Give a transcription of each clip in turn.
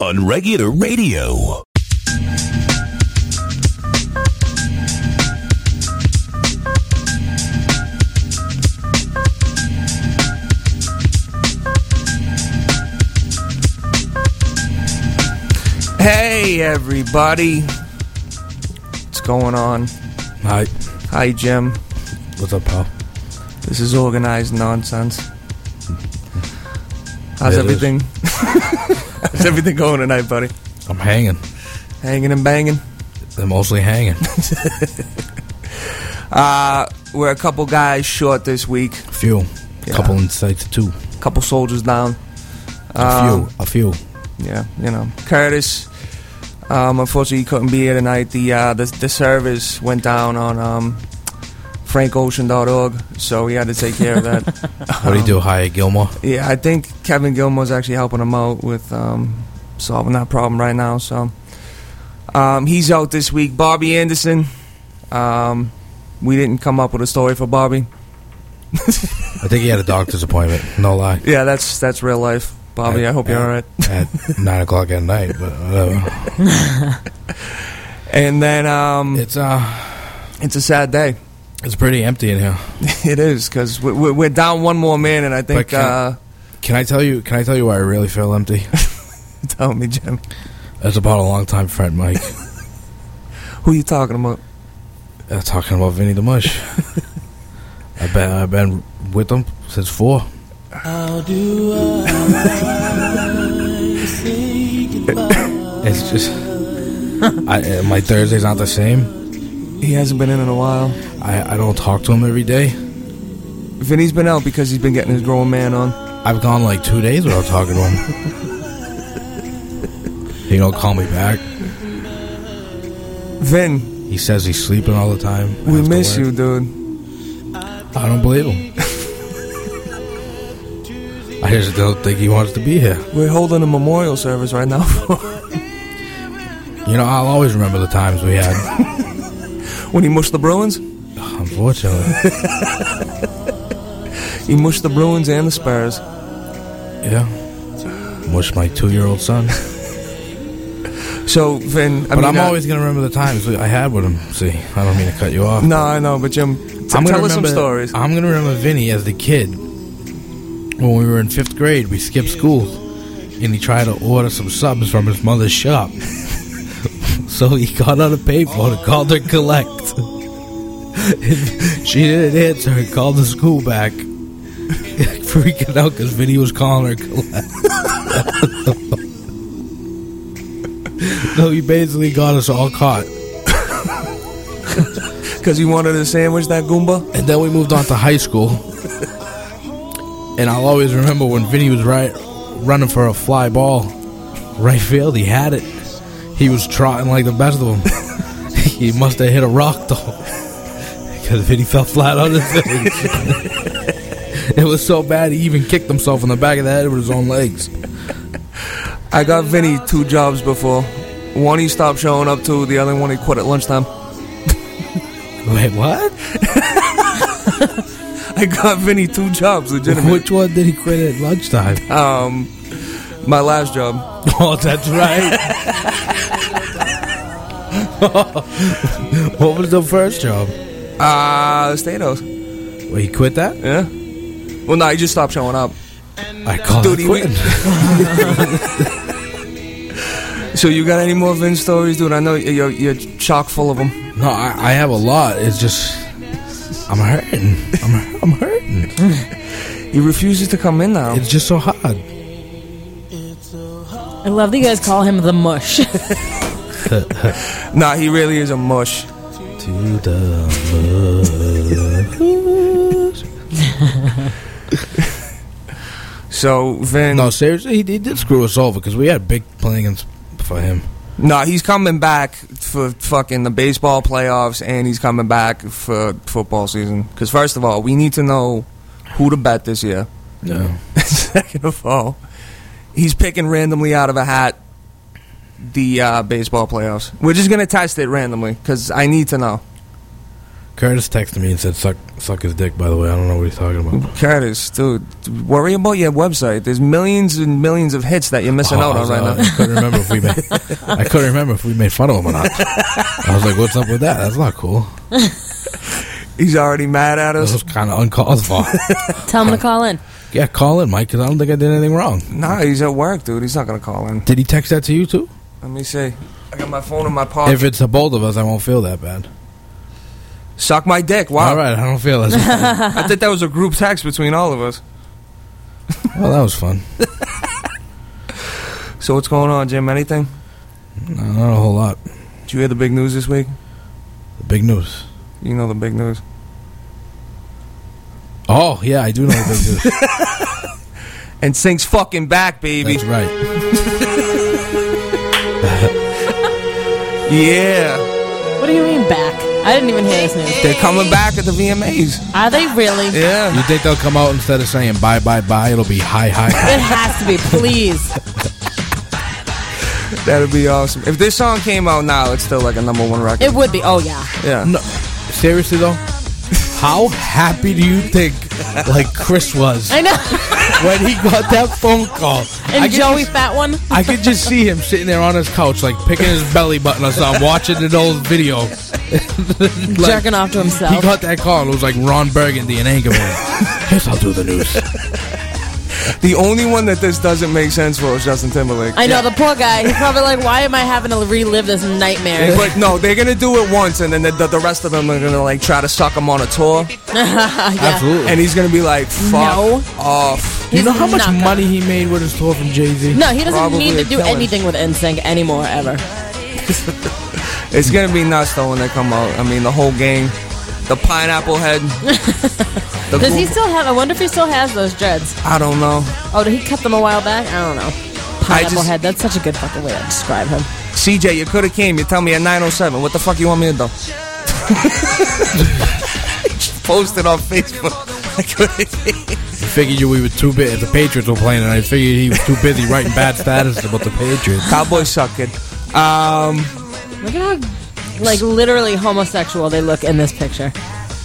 on regular radio. Hey, everybody. What's going on? Hi. Hi, Jim. What's up, pal? This is organized nonsense. How's It is. everything? How's everything going tonight, buddy? I'm hanging. Hanging and banging? They're mostly hanging. Uh, we're a couple guys short this week. A few. A couple insights, too. A couple soldiers down. A Um, few. A few. Yeah, you know, Curtis. Um, unfortunately, he couldn't be here tonight. The uh, the, the service went down on um, FrankOcean.org, so we had to take care of that. What do you do, hire Gilmore? Yeah, I think Kevin Gilmore's actually helping him out with um, solving that problem right now. So um, he's out this week. Bobby Anderson. Um, we didn't come up with a story for Bobby. I think he had a doctor's appointment. No lie. Yeah, that's that's real life, Bobby. I hope you're all right. At 9 o'clock at night, but whatever. And then um, it's uh, it's a sad day. It's pretty empty in here. it is because we're, we're down one more man, and I think. can, Uh, can I tell you? Can I tell you why I really feel empty? tell me, Jim. That's about a long time friend, Mike. Who you talking about? Uh, talking about Vinny the Mush. I've been I've been with him since four. How do I say goodbye? It's just I, uh, my Thursday's not the same. He hasn't been in in a while. I, I don't talk to him every day. Vinny's been out because he's been getting his growing man on. I've gone like two days without talking to him. he don't call me back. Vin, He says he's sleeping all the time. we after miss work. you, dude. I don't believe him. I just don't think he wants to be here. We're holding a memorial service right now. For You know, I'll always remember the times we had. when he mushed the Bruins, Unfortunately, he mushed the Bruins and the Spurs. yeah. Wish my two-year-old son. So, Vin, I but mean, I'm uh, always gonna remember the times I had with him. See, I don't mean to cut you off. No, I know, but Jim, t- I'm tell us some stories. I'm gonna remember Vinny as the kid when we were in fifth grade. We skipped school, and he tried to order some subs from his mother's shop. So he got on a payphone and called her collect. She didn't answer. He called the school back, freaking out because Vinny was calling her collect. no, he basically got us all caught. Because he wanted to sandwich that Goomba? And then we moved on to high school. And I'll always remember when Vinny was right running for a fly ball. Right field, he had it. He was trotting like the best of them. he must have hit a rock though. Because Vinny fell flat on his face. it was so bad he even kicked himself in the back of the head with his own legs. I got Vinny two jobs before. One he stopped showing up to, the other one he quit at lunchtime. Wait, what? I got Vinny two jobs, legitimately. Which one did he quit at lunchtime? Um, my last job. Oh, that's right. what was the first job? Uh, State House. Well, he quit that? Yeah. Well, no, he just stopped showing up. I call Dude, it quitting. So you got any more Vin stories, dude? I know you're, you're chock full of them. No, I, I have a lot. It's just I'm hurting. I'm I'm hurting. He refuses to come in now. It's just so hard. I love that you guys call him the mush. Nah, he really is a mush. To the So Vin, No, seriously, he, he did screw us over because we had big plans for him. nah, he's coming back for fucking the baseball playoffs, and he's coming back for football season. Because first of all, we need to know who to bet this year. Yeah. Second of all, he's picking randomly out of a hat the uh, baseball playoffs. We're just gonna test it randomly because I need to know. Curtis texted me and said, "Suck, suck his dick." By the way, I don't know what he's talking about. Curtis, dude, worry about your website. There's millions and millions of hits that you're missing Oh, out I on right uh, now. I couldn't remember if we made. I couldn't remember if we made fun of him or not. I was like, "What's up with that? That's not cool." He's already mad at That us. was kind of uncalled for. Tell him to call in. Yeah, call in, Mike, because I don't think I did anything wrong. Nah, he's at work, dude. He's not gonna call in. Did he text that to you too? Let me see. I got my phone in my pocket. If it's the both of us, I won't feel that bad. Suck my dick. Wow. All right, I don't feel as bad. I think that was a group text between all of us. well, that was fun. So what's going on, Jim? Anything? No, not a whole lot. Did you hear the big news this week? The big news. You know the big news. Oh yeah, I do know the big news. NSYNC's fucking back, baby. That's right. Yeah. What do you mean back? I didn't even hear this news. They're coming back at the VMAs. Are they really? Yeah. You think they'll come out instead of saying bye bye bye? It'll be hi hi. hi. It has to be, please. That'd be awesome. If this song came out now, it's still like a number one record. It would be. Oh yeah. yeah. No, seriously though, how happy do you think like Chris was I know. when he got that phone call? I And could Joey just- Fat One. I could just see him sitting there on his couch, like picking his belly button or something, watching an old video. Like, jerking off to himself. He got that call. and It was like Ron Burgundy and Anchorman. Yes, I'll do the news. The only one that this doesn't make sense for is Justin Timberlake. I know the poor guy. He's probably like, "Why am I having to relive this nightmare?" But no, they're gonna do it once, and then the, the, the rest of them are gonna like try to suck him on a tour, Absolutely. and he's gonna be like, "Fuck No. off." you know how much gonna- money he made with his tour from Jay Z? No, he doesn't Probably need to do killing. anything with NSYNC anymore ever. It's gonna be nuts though when they come out. I mean, the whole gang, the pineapple head. the Does he still have? I wonder if he still has those dreads. I don't know. Oh, did he cut them a while back? I don't know. Pineapple just- head. That's such a good fucking way to describe him. CJ, you could have came. You tell me at 9:07. What the fuck you want me to do? Just Post on Facebook. I could've. I figured you we were too busy. The Patriots were playing, and I figured he was too busy writing bad status about the Patriots. Cowboys suck, kid. Um, Look at how, like, literally homosexual they look in this picture.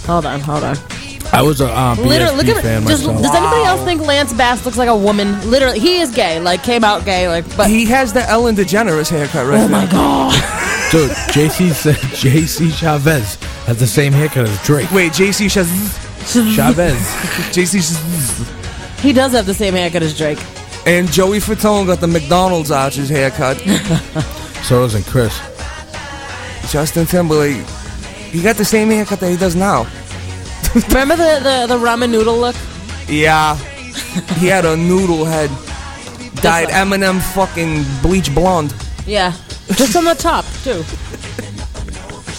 Hold on, hold on. I was a uh, BSB Literally, look at fan does, does anybody else think Lance Bass looks like a woman? Literally, he is gay. Like, came out gay. Like, but he has the Ellen DeGeneres haircut right oh my god, Dude, JC said JC Chavez has the same haircut as Drake. Wait, JC Shaz. Chavez. JC Shaz. he does have the same haircut as Drake. And Joey Fatone got the McDonald's arches haircut. So doesn't Chris. Justin Timberlake, he got the same haircut that he does now. Remember the, the the ramen noodle look? Yeah. he had a noodle head. Dyed like- Eminem fucking bleach blonde. Yeah, just on the top too.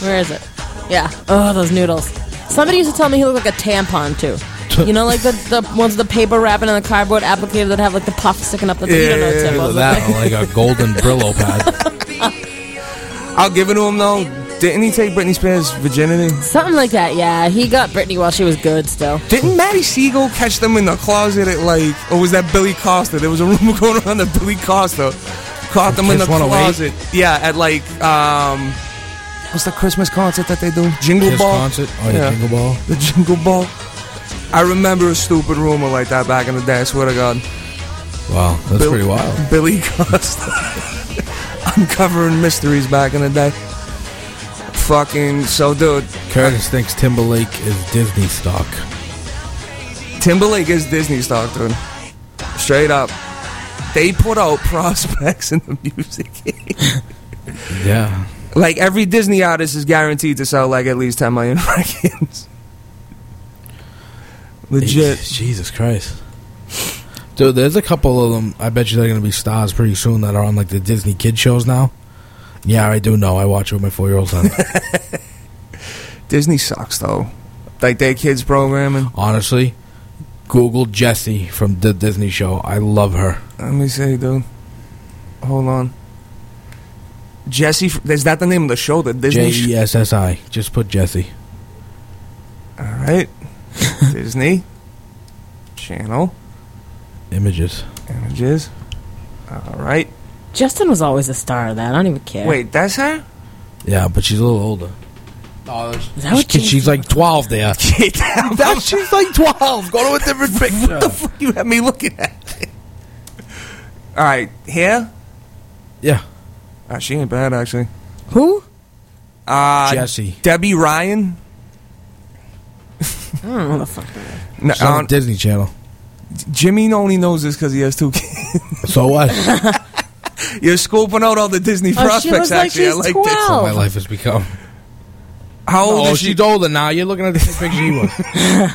Where is it? Yeah. Oh, those noodles. Somebody used to tell me he looked like a tampon too. You know, like the, the ones the paper wrapping and the cardboard applicator that have like the puff sticking up. The you don't know what Yeah, Tim Either was that or like a golden Brillo pad. I'll give it to him though. Didn't he take Britney Spears' virginity? Something like that. Yeah, he got Britney while she was good. Still. Didn't Matty Siegel catch them in the closet at like, or was that Billy Costa? There was a rumor going around that Billy Costa caught them in the Kiss 108? closet. Yeah, at like, um, what's the Christmas concert that they do? Jingle Kiss Ball. concert. Oh yeah, Yeah. Jingle Ball. The Jingle Ball. I remember a stupid rumor like that back in the day. I swear to God. Wow, that's Bill- pretty wild. Billy Costa. Uncovering mysteries back in the day. Fucking so, dude. Curtis thinks Timberlake is Disney stock. Timberlake is Disney stock, dude. Straight up. They put out prospects in the music. Yeah. like every Disney artist is guaranteed to sell like at least 10 million records. Legit. Jesus Christ. Dude, there's a couple of them. I bet you they're going to be stars pretty soon that are on like the Disney kid shows now. Yeah, I do know. I watch it with my four year old son. Disney sucks though. Like their kids programming. Honestly, Google Jessie from the Disney show. I love her. Let me see, dude. Hold on. Jessie, is that the name of the show? The Disney. J E S S I. Just put Jessie. All right. Disney. Channel. Images. Images. All right. Justin was always a star of that. I don't even care. Wait, that's her? Yeah, but she's a little older. Oh, that what she's, she's like 12 there. That, she's like 12. Go to a different picture. What the fuck you have me looking at? All right, here. Yeah. Ah, she ain't bad actually. Who? Uh, Jessie. Debby Ryan. I don't know the fuck. No, She's on the Disney Channel. Jimmy only knows this because he has two kids. So what? You're scoping out all the Disney Oh, she prospects. looks like actually, I she's like 12. this. my life has become. How old Oh, is she? she's older now. You're looking at the same picture he was.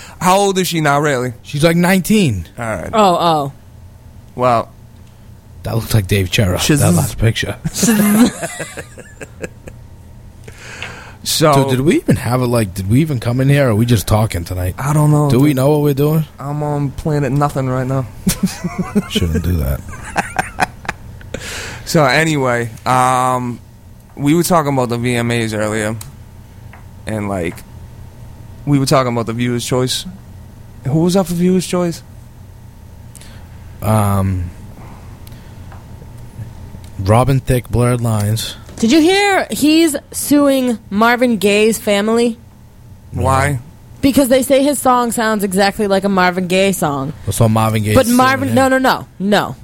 How old is she now? Really? She's like 19. All right. Oh, oh. Well, That looks like Dave Chera. She's- That last picture. so, So did we even have it? Like, did we even come in here, or are we just talking tonight? I don't know. Do we know what we're doing? I'm on planet nothing right now. Shouldn't do that. So anyway, um, we were talking about the VMAs earlier, and like, we were talking about the viewers' choice. Who was up for viewers' choice? Um, Robin Thicke, Blurred Lines. Did you hear he's suing Marvin Gaye's family? Why? Because they say his song sounds exactly like a Marvin Gaye song. So Marvin Gaye. But Marvin, no, no, no, no.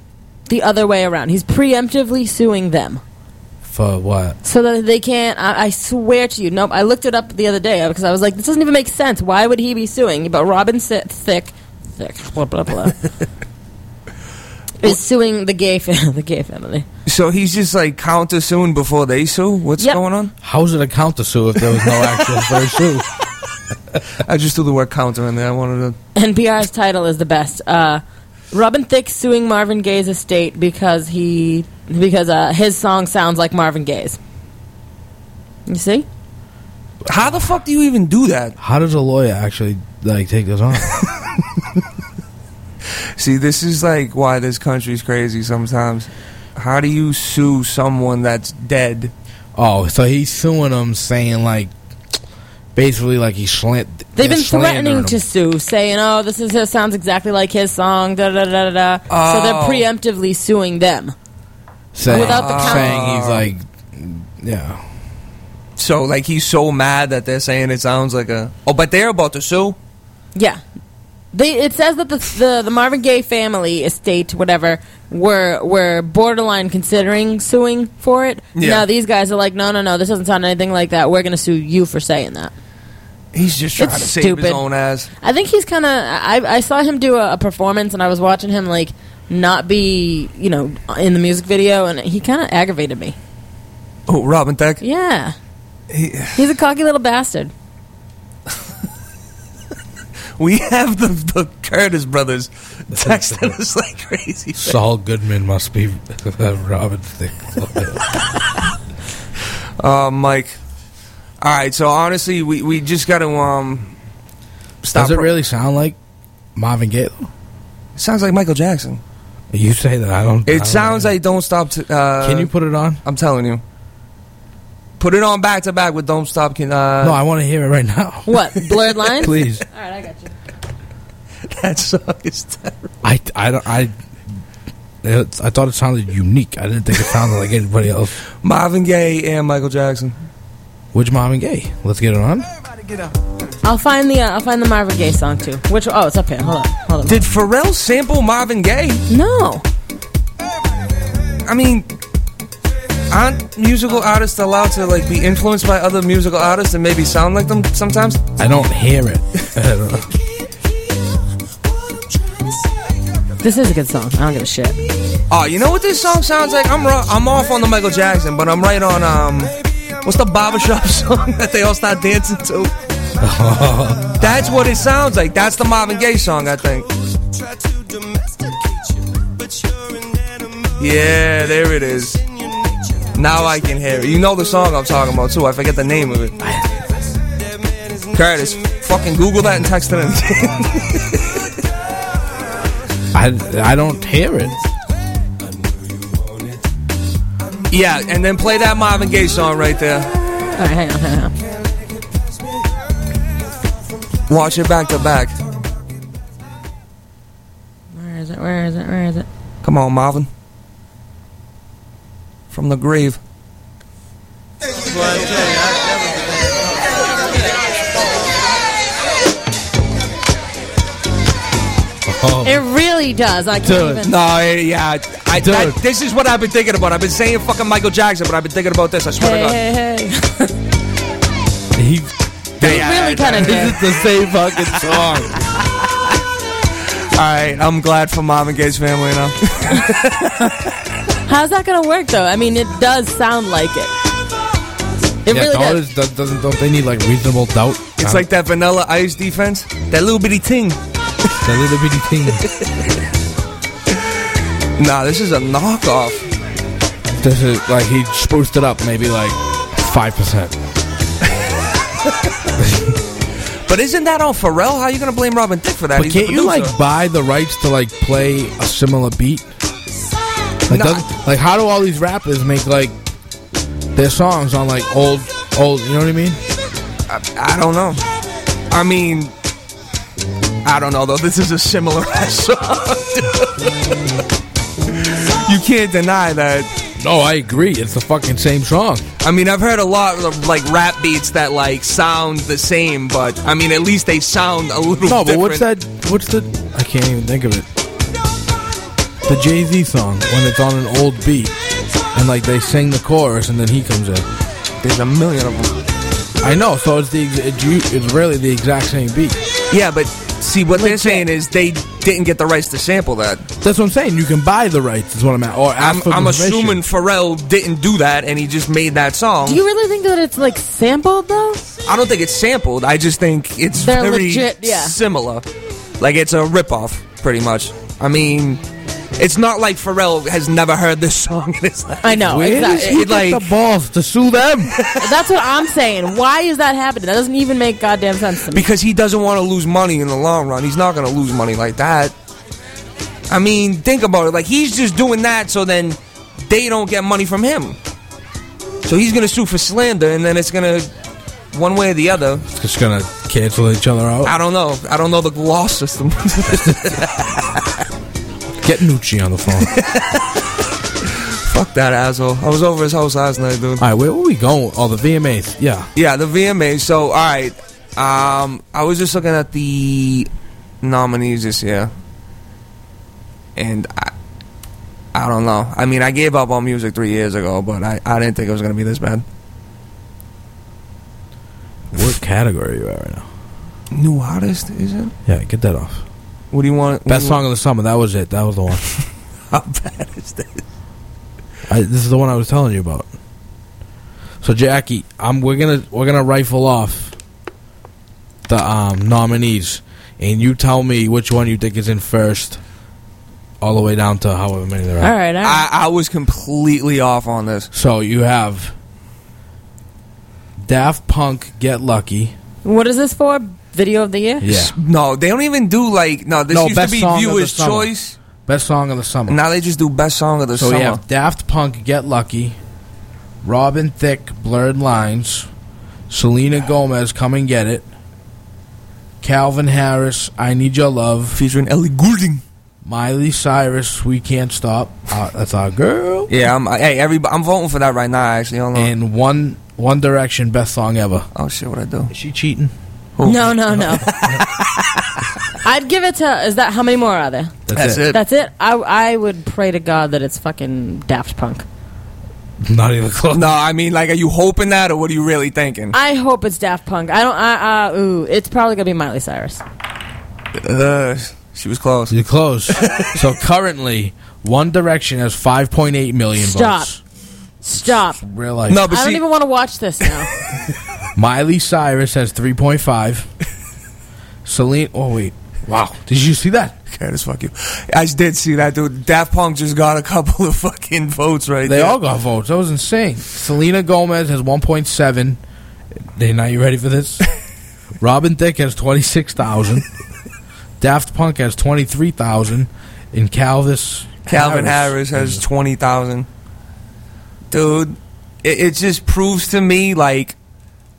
The other way around. He's preemptively suing them. For what? So that they can't, I, I swear to you, nope. I looked it up the other day because I was like, this doesn't even make sense. Why would he be suing? But Robin Si- Thick, Thick, blah, blah, blah, is suing the gay, fam- the gay family. So he's just like counter suing before they sue. What's Yep. going on? How's it a counter sue if there was no actual first sue? I just threw the word counter in there. I wanted to. NPR's title is the best. Uh, Robin Thicke suing Marvin Gaye's estate because he because uh, his song sounds like Marvin Gaye's. You see? How the fuck do you even do that? How does a lawyer actually like take this on? See, this is like why this country's crazy sometimes. How do you sue someone that's dead? oh, so he's suing them, saying like, basically like he's slant. They've they're been threatening to sue, saying, "Oh, this is this sounds exactly like his song." Da da da da da. So Oh. they're preemptively suing them. saying, without the count- saying he's like, yeah. So like he's so mad that they're saying it sounds like a. Oh, but they're about to sue. Yeah. They, it says that the, the the Marvin Gaye family estate, whatever, were were borderline considering suing for it. Yeah. Now these guys are like, no, no, no, this doesn't sound anything like that. We're going to sue you for saying that. He's just trying It's to save his stupid. own ass. I think he's kind of. I, I saw him do a, a performance, and I was watching him like not be, you know, in the music video, and he kind of aggravated me. Oh, Robin Thicke. Yeah, He, he's a cocky little bastard. We have the, the Curtis brothers texting us like crazy. Saul Goodman must be Robin Thicke. Uh, Mike. All right, so honestly, we, we just got to um stop. Does it really sound like Marvin Gaye? though? sounds like Michael Jackson. You say that I don't. I It don't sounds know. like "Don't Stop." To, uh, Can you put it on? I'm telling you. Put it on back to back with "Don't Stop." Can uh, no, I want to hear it right now. What blurred lines? Please. All right, I got you. that song is terrible. I, I don't I. It's, I thought it sounded unique. I didn't think it sounded like anybody else. Marvin Gaye and Michael Jackson. Which Marvin Gaye? Let's get it on. I'll find the uh, I'll find the Marvin Gaye song too. Which oh, it's up here. Hold on, hold on. Did Pharrell sample Marvin Gaye? no, I mean, aren't musical artists allowed to like be influenced by other musical artists and maybe sound like them sometimes? I don't hear it. I don't know. this is a good song. I don't give a shit. Oh, you know what this song sounds like? I'm ro- I'm off on the Michael Jackson, but I'm right on um, what's the barbershop song that they all start dancing to? That's what it sounds like. That's the Marvin Gaye song, I think. Yeah, there it is. Now I can hear it. You know the song I'm talking about too. I forget the name of it. Curtis, fucking Google that and text it in. I, I don't hear it. yeah, and then play that Marvin Gaye song right there. All right, hang on, hang on. Watch it back to back. Where is it? Where is it? Where is it? Come on, Marvin from the grave. Oh. It really does. I can't Dude. even. No, yeah. I, Dude. I, this is what I've been thinking about. I've been saying fucking Michael Jackson, but I've been thinking about this. I swear hey, to God. Hey, hey. he they, really kind of. This is the same fucking song. All right, I'm glad for Marvin Gaye's family now. How's that gonna work though? I mean, it does sound like it. It yeah, really don't, does. does- doesn't, don't they need like reasonable doubt? It's like that Vanilla Ice defense, that little bitty ting. that little bitty thing. Nah, this is a knockoff. This is like he spruced it up maybe like five percent. But isn't that on Pharrell? How are you gonna blame Robin Thicke for that? But He's can't you like buy the rights to like play a similar beat? Like, like how do all these rappers make like their songs on like old, old? You know what I mean? I don't know. I mean, I don't know though. This is a similar ass song. you can't deny that. No, I agree. It's the fucking same song. I mean, I've heard a lot of like rap beats that like sound the same, but I mean, at least they sound a little. No, but different. what's that? What's the? I can't even think of it. The Jay Z song when it's on an old beat and like they sing the chorus and then he comes in. There's a million of them. I know, so it's the it's, really the exact same beat. Yeah, but see, what they're saying is they didn't get the rights to sample that. That's what I'm saying. You can buy the rights. Is what I'm at. Or ask I'm, for I'm assuming Pharrell didn't do that, and he just made that song. Do you really think that it's like sampled though? I don't think it's sampled. I just think it's They're very legit, yeah. similar. Like it's a ripoff, pretty much. I mean, it's not like Pharrell has never heard this song in his life. I know. Where does exactly. he It, get like- the balls to sue them? That's what I'm saying. Why is that happening? That doesn't even make goddamn sense to me. Because he doesn't want to lose money in the long run. He's not going to lose money like that. I mean, think about it. Like he's just doing that so then they don't get money from him. So he's going to sue for slander, and then it's going to one way or the other. It's just gonna cancel each other out. I don't know. I don't know the law system. Get Nucci on the phone. Fuck that asshole. I was over his house last night, dude. All right, where were we going? Oh, the VMAs. Yeah. Yeah, the VMAs. So, all right. Um, I was just looking at the nominees this year, and I, I don't know. I mean, I gave up on music three years ago, but I, I didn't think it was gonna be this bad. What category are you at right now? New artist, is it? Yeah, get that off. What do you want? Best you song of the summer. That was it. That was the one. How bad is this? I, this is the one I was telling you about. So Jackie, I'm we're gonna we're gonna rifle off the um, nominees, and you tell me which one you think is in first, all the way down to however many there are. all right, all right. I, I was completely off on this. So you have Daft Punk, Get Lucky. what is this for? Video of the year? Yeah, No, they don't even do like no. This No, used to best be song of the viewers' summer. choice. best song of the summer. Now they just do best song of the so summer. we have Daft Punk, Get Lucky, Robin Thicke, Blurred Lines, Selena Gomez, Come and Get It, Calvin Harris, I Need Your Love, featuring Ellie Goulding. Miley Cyrus, We Can't Stop. Uh, that's our girl. Yeah, I'm. Hey, everybody, I'm voting for that right now. Actually, hold on. And One One Direction, best song ever. oh shit, what I do? Is she cheating? No, no, no. I'd give it to. Is that how many more are there? That's it. That's it. I I would pray to God that it's fucking Daft Punk. Not even close. No, I mean, like, are you hoping that, or what are you really thinking? I hope it's Daft Punk. I don't. I, uh, ooh, it's probably gonna be Miley Cyrus. Uh, she was close. You're close. so currently, One Direction has 5.8 million Stop. votes. Stop. Real life. No, but I don't see, even want to watch this now. Miley Cyrus has 3.5. Celine. Oh wait. Wow. Did you see that? okay, just fuck you. I did see that, dude. Daft Punk just got a couple of fucking votes right there. They there. all got votes. That was insane. Selena Gomez has 1.7. They now you ready for this? Robin Thicke has 26,000. Daft Punk has 23,000. And Calvis Calvin Harris, has twenty thousand. Dude, it, it just proves to me like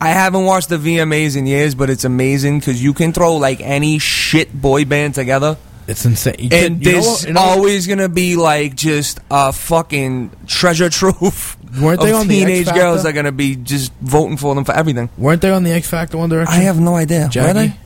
I haven't watched the VMAs in years, but it's amazing because you can throw like any shit boy band together, It's insane. You and can- you know there's you know- always gonna be like just a fucking treasure trove Weren't they of on the X teenage Factor? girls that are gonna be just voting for them for everything. Weren't they on the X Factor One Direction? I have no idea. Jackie? Were they?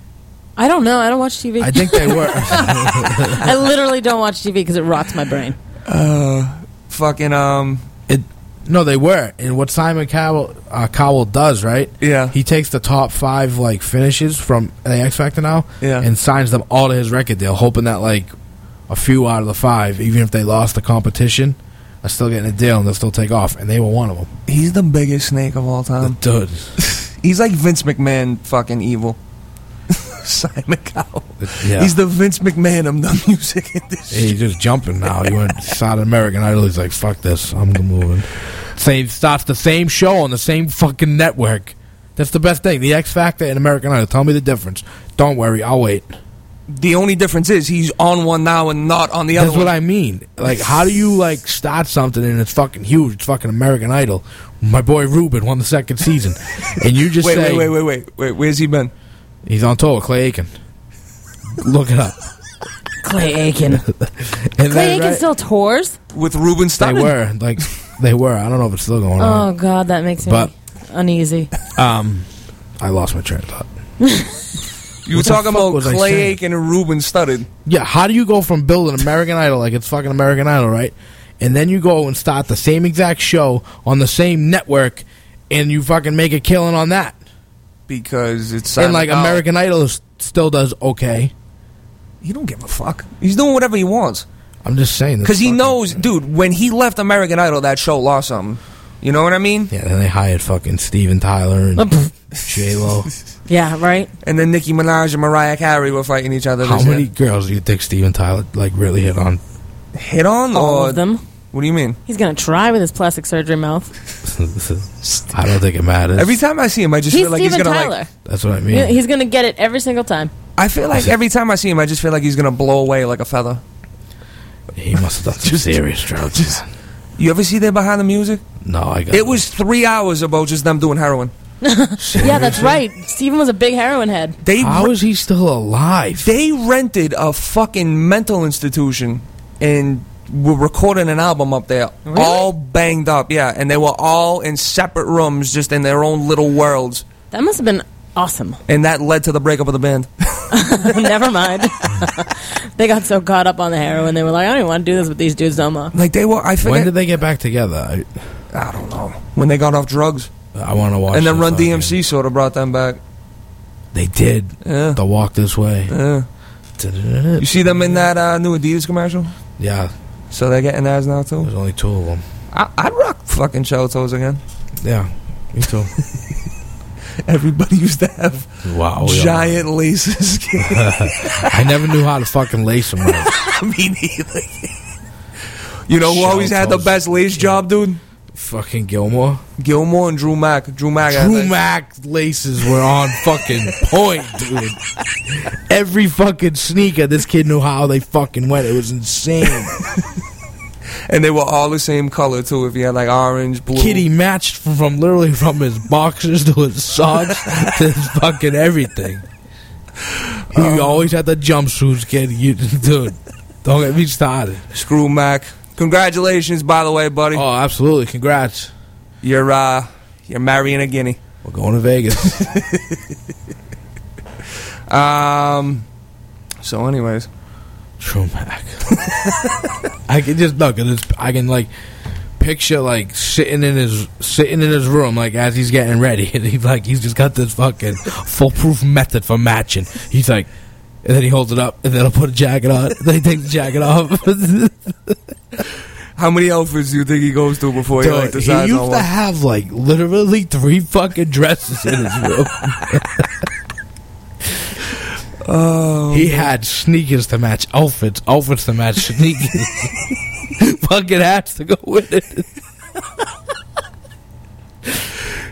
I don't know. I don't watch TV. I think they were. I literally don't watch TV because it rots my brain. Uh, Fucking um. It, no, they were. And what Simon Cowell, uh, Cowell does, right? Yeah. He takes the top five like finishes from the X Factor now, Yeah. and signs them all to his record deal, hoping that like a few out of the five, even if they lost the competition, are still getting a deal and they'll still take off. And they were one of them. He's the biggest snake of all time. Dude, He's like Vince McMahon, fucking evil. Simon Cowell. yeah. He's the Vince McMahon of the music industry. He's just jumping now. He went South American Idol. He's like, fuck this. I'm moving. Same starts the same show on the same fucking network. That's the best thing. The X Factor and American Idol. Tell me the difference. Don't worry, I'll wait. The only difference is he's on one now and not on the other That's one. what I mean. Like, how do you like start something and it's fucking huge? It's fucking American Idol. My boy Ruben won the second season, and you just wait, say wait, wait, wait, wait, wait. Where's he been? He's on tour with Clay Aiken. Look it up. Clay Aiken. And Clay then, Aiken right, still tours? With Ruben they were like they were. I don't know if it's still going on. Oh God, that makes me But- uneasy. Um, I lost my train of thought. You were talking about Clay? Aiken and Ruben Studdard. Yeah, how do you go from building American Idol like it's fucking American Idol, right? And then you go and start the same exact show on the same network, and you fucking make a killing on that. Because it's and like Cowell. American Idol still does okay. He don't give a fuck. He's doing whatever he wants. I'm just saying Because he fucking- knows, dude, when he left American Idol, that show lost something. You know what I mean? Yeah, then they hired fucking Steven Tyler and J Lo. Yeah, right. And then Nicki Minaj and Mariah Carey were fighting each other. How many year. girls do you think Steven Tyler like really hit on? hit on? All or of them. What do you mean? He's gonna try with his plastic surgery mouth. I don't think it matters. Every time I see him, I just He's feel like Steven he's gonna Tyler. like. That's what I mean. He's gonna get it every single time. I feel like every time I see him, I just feel like he's gonna blow away like a feather. he must have done some serious drugs. man. You ever see that behind the music? no, I got It was three hours about just them doing heroin. Yeah, that's right. Steven was a big heroin head. They How is he still alive? they rented a fucking mental institution and were recording an album up there, all banged up. Yeah, and they were all in separate rooms, just in their own little worlds, That must have been awesome. and that led to the breakup of the band. Never mind. they got so caught up on the heroin, they were like, I don't even want to do this with these dudes no more. Like they were, I when did they get back together? I, I don't know when they got off drugs, I want to watch. and then Run fucking- DMC sort of brought them back. They did Yeah, the walk this way. yeah. You see them in that uh, new Adidas commercial? Yeah, So they're getting theirs now too. there's only two of them. I, I'd rock fucking shell toes again. Yeah, me too. Everybody used to have wow, we all- giant laces. I never knew how to fucking lace them right. Me neither. You know who Shell always had the best lace job, dude? Fucking Gilmore. Gilmore and Drew Mack. Drew Mack. Drew. Mac laces were on fucking point, dude. Every fucking sneaker, this kid knew how they fucking went. It was insane. And they were all the same color too. If you had like orange, blue. Kitty matched from, from literally from his boxers to his socks to his fucking everything. He um, always had the jumpsuits, kid. You, dude, don't get me started. Screw Mac. Congratulations, by the way, buddy. Oh, absolutely. Congrats. You're uh, you're marrying a guinea. We're going to Vegas. Um. So, anyways, True Mac. I can just look at this. I can like picture like sitting in his sitting in his room like as he's getting ready, and he's like he's just got this fucking foolproof method for matching. He's like, and then he holds it up, and then he'll put a jacket on. then he takes the jacket off. how many outfits do you think he goes through before he like Dude, he used on to have like literally three fucking dresses in his room. Oh, He had sneakers to match outfits, outfits to match sneakers, fucking hats to go with it.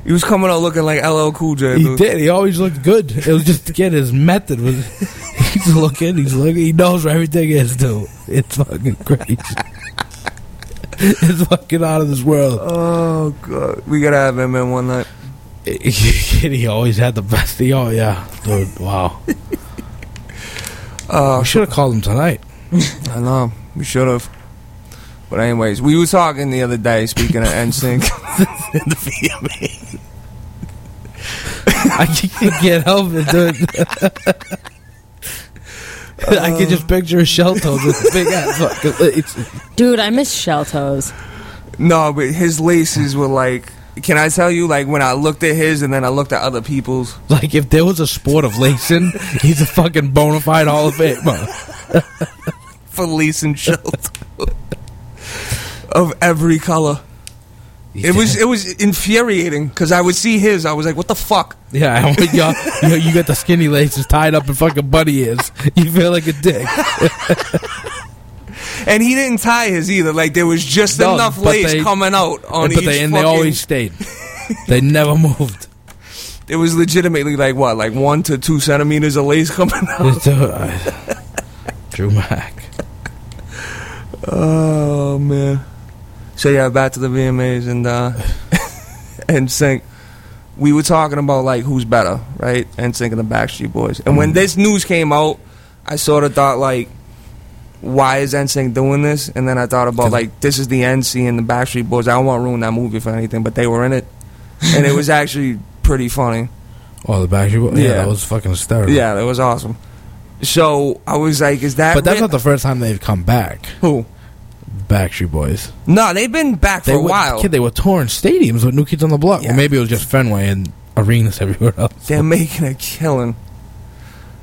he was coming out looking like LL Cool J. He did. He always looked good. It was just again his method was he's looking, he's looking, he knows where everything is too. It's fucking crazy. it's fucking out of this world. Oh god, we gotta have him in one night. he always had the best. He, oh yeah, dude. Wow. Uh, We should have called him tonight. I know we should have. But anyways, we were talking the other day. Speaking of NSYNC, the VMA. I can't get help it, dude. I can just picture a shell toes with big ass fucking laces. Dude, I miss shell toes. No, but his laces were like. Can I tell you, like when I looked at his and then I looked at other people's Like if there was a sport of lacing, he's a fucking bona fide Hall of Famer. for lacing shells of every color. It was it was infuriating because I would see his. I was like, "What the fuck?" Yeah, I want y'all, you, know, you got the skinny laces tied up in fucking bunny ears. You feel like a dick. And he didn't tie his either. Like there was just No, enough lace they- coming out on but each. they, and they always stayed. They never moved. It was legitimately like what, like one to two centimeters of lace coming out. Uh, Drew Mack. Oh man. So yeah, back to the VMAs and uh NSYNC. We were talking about like who's better, right? And and the Backstreet Boys. And when this news came out, I sort of thought like, why is NSYNC doing this? And then I thought about like this is the NC and the Backstreet Boys. I don't want to ruin that movie for anything, but they were in it, and it was actually pretty funny. Oh, the Backstreet Boys? Yeah, Yeah. that was fucking hysterical. Yeah, that was awesome. So I was like, is that? But that's not the first time they've come back. who. Backstreet Boys. No, they've been back for a were, while. Kid, they were touring stadiums with New Kids on the Block. Yeah. Or maybe it was just Fenway and arenas everywhere else. They're making a killing.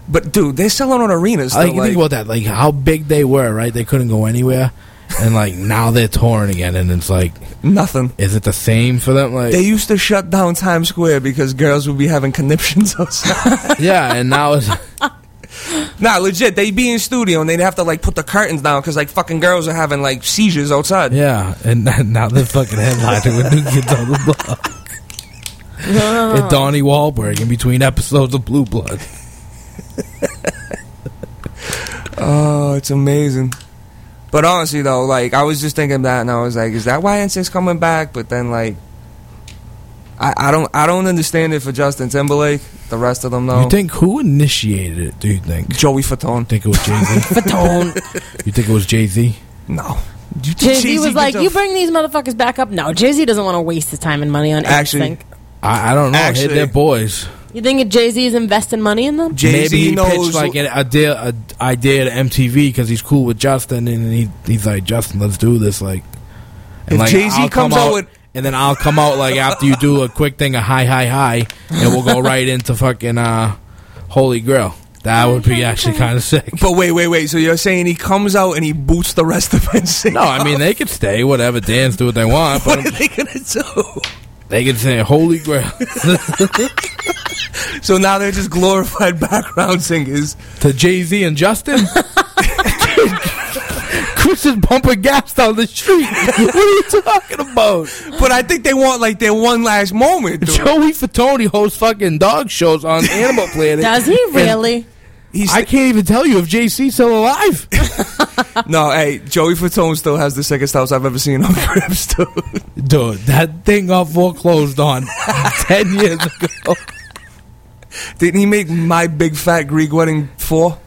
But dude, they're selling on arenas. Though, like, like, think about that, like how big they were, right? They couldn't go anywhere, and like now they're touring again, and it's like, nothing. is it the same for them? Like, They used to shut down Times Square because girls would be having conniptions outside. yeah, and now it's nah, legit. They'd be in studio and they'd have to like put the curtains down because like fucking girls are having like seizures outside. yeah, and now they're fucking headlining with New Kids on the Block. and Donnie Wahlberg in between episodes of Blue Blood. Oh, it's amazing. But honestly though, like I was just thinking that and I was like, is that why NSYNC's coming back? But then like I, I don't I don't understand it for Justin Timberlake. The rest of them though. You think who initiated it? Do you think? Joey Fatone. Think it was Jay Z? Fatone. you think it was Jay Z? No. You think Jay Z Jay-Z was like, gets "You bring these motherfuckers back up." No, Jay Z doesn't want to waste his time and money on Actually, anything. I, I don't know. Actually- they're boys. You think Jay Z is investing money in them? Jay Maybe Z he knows pitched like an idea, a idea to MTV because he's cool with Justin, and he, he's like, Justin, let's do this. Like, If Jay-Z I'll come comes out with- and then I'll come out like after you do a quick thing, a high, high, high, and we'll go right into fucking uh, Holy Grail. That would be actually kind of sick. But wait, wait, wait. So you're saying he comes out and he boots the rest of NSYNC? No, I mean they could stay, whatever, dance, do what they want, what but are they gonna do? they could say Holy Grail So now they're just glorified background singers. to Jay Z and Justin. Chris is bumping gas down the street. what are you talking about? But I think they want like their one last moment. Dude. Joey Fatone hosts fucking dog shows on Animal Planet. Does he really? He's I can't even tell you if JC's still alive. no, hey, Joey Fatone still has the sickest house I've ever seen on Cribs, dude. Dude, that thing got foreclosed on 10 years ago. Didn't he make my big fat Greek wedding four?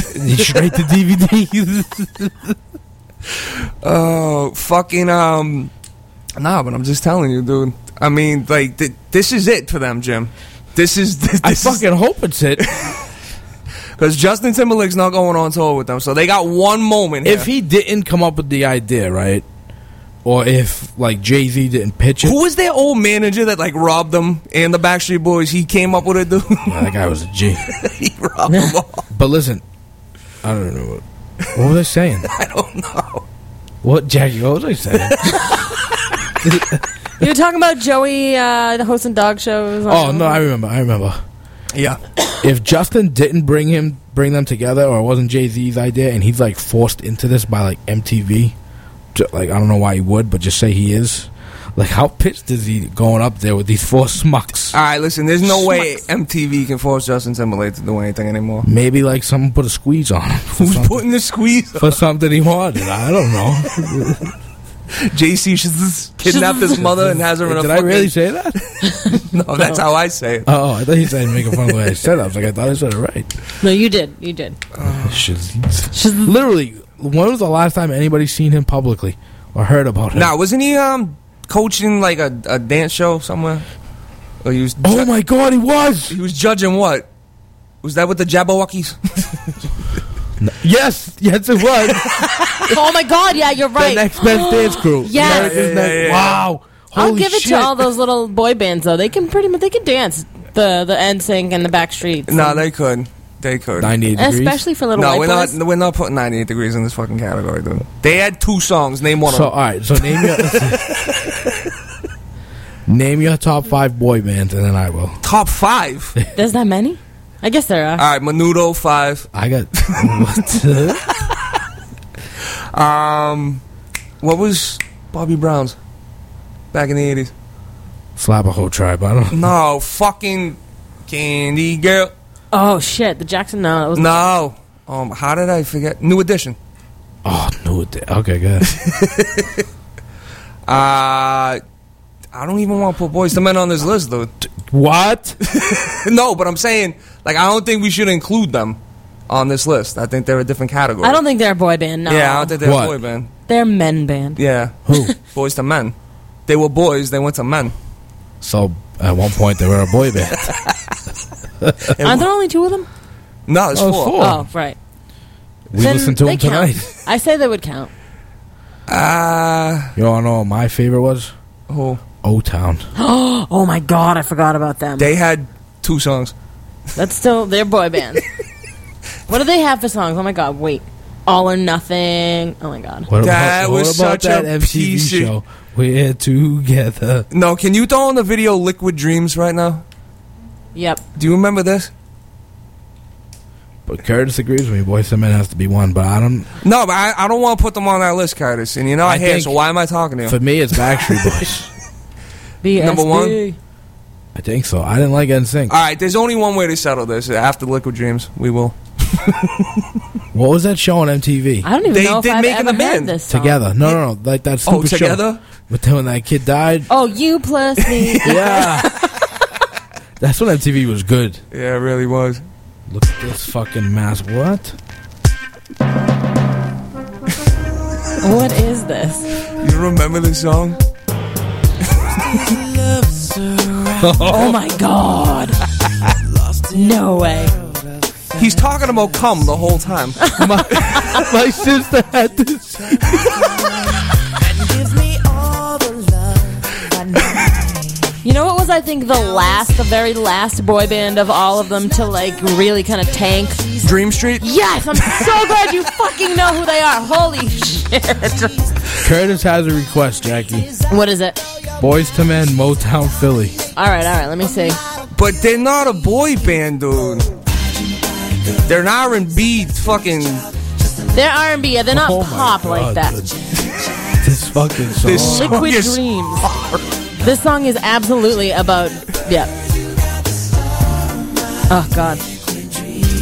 Straight to DVD. Oh, fucking um, nah. But I'm just telling you, dude. I mean, like th- this is it for them, Jim. This is this, I this fucking hope it's it. because Justin Timberlake's not going on tour with them, so they got one moment. If here. he didn't come up with the idea, right? Or if, like, Jay Z didn't pitch it. who was their old manager that like robbed them and the Backstreet Boys? He came up with it, dude. Yeah, that guy was a G. he robbed them all. But listen, I don't know. What, what was I saying? I don't know. What, Jackie, what was I saying? You were talking about Joey uh, hosting dog shows. oh, no, I remember. I remember. Yeah, if Justin didn't bring him bring them together or it wasn't Jay Z's idea and he's like forced into this by like MTV, ju- like I don't know why he would, but just say he is. Like how pissed is he going up there with these four smucks? All right, listen. There's no way MTV can force Justin Timberlake to do anything anymore. Maybe like someone put a squeeze on him Who's something, putting the squeeze? for something he wanted. I don't know. JC should just kidnap his mother and has her in a. Did I really say that? No, that's how I say it. Oh, I thought he said making fun of the way I said it. I was like, I thought I said it right. No, you did. You did. Shit. Literally, when was the last time anybody seen him publicly or heard about him? Now, wasn't he um coaching like a, a dance show somewhere? Or he was Oh my god, he was! he was judging what? Was that with the Jabbawockeez? Yes, yes, it was. oh my god, yeah, you're right. the right. next best dance crew. Yes. America's Yeah, yeah, Next- yeah, yeah. Wow. I'll Holy give it to all those little boy bands though. They can pretty much they can dance the the NSYNC and the Backstreets. no, they could. They could. 98 degrees. especially for little No, white we're boys. not. We're not putting 98 degrees in this fucking category, dude. They had two songs. Name one So, of all right. So name your name your top five boy bands, and then I will. Top five. There's that many? I guess there are. All right, Menudo five. I got. what? Um, what was Bobby Brown's back in the 80s? Slap a whole tribe. I don't. Know. No, fucking Candy Girl. Oh shit, the Jackson. No, that was No. Um, how did I forget? New Edition. Oh no. it did. Okay, good. Uh, I don't even want to put Boyz II Men on this list, though. what? no, but I'm saying, like, I don't think we should include them on this list. I think they're a different category. I don't think they're a boy band. No, Yeah, I don't think they're What? a boy band. they're men band. Yeah. Who? Boyz II Men. They were boys, they went to men. So at one point they were a boy band. Aren't there only two of them? No, it's Oh, four. four. Oh, right. We Then listened to them tonight. count. I say they would count. Uh, You wanna know what my favorite was? who? O Town. Oh my god, I forgot about them. They had two songs. That's still their boy band. what do they have for songs? Oh my god, wait. All or nothing. Oh my god. What That about, was what about such that a MTV piece show? We're together. No, can you throw on the video Liquid Dreams right now? Yep. Do you remember this? But Curtis agrees with me. Boy, to Men has to be one, but I don't. No, but I, I don't want to put them on that list, Curtis. And you know I, I hate think- so why am I talking to you? For me, it's Backstreet Boys. BSB. Number one? I think so. I didn't like NSYNC. All right, there's only one way to settle this. After Liquid Dreams, we will. What was that show on MTV? I don't even They know if did I've Making ever the heard Band. this song. Together. No, no, no. Like that Oh, stupid show. together? But then when that kid died. Oh, you plus me. Yeah. That's when MTV was good. Yeah, it really was. Look at this fucking mask. What? what is this? You remember this song? Oh my god. No way. He's talking about cum the whole time. my, my sister had this. You know what was I think the last, the very last boy band of all of them to like really kind of tank? Dream Street? Yes, I'm so glad you fucking know who they are. Holy shit. Curtis has a request, Jackie. What is it? Boyz II Men, Motown, Philly. All right, all right. Let me see. But they're not a boy band, dude. They're an R&B fucking... They're R&B. Yeah, they're not Oh my pop like that. dude. This fucking song. This song Liquid is Dreams. This song is absolutely about yeah. Oh God!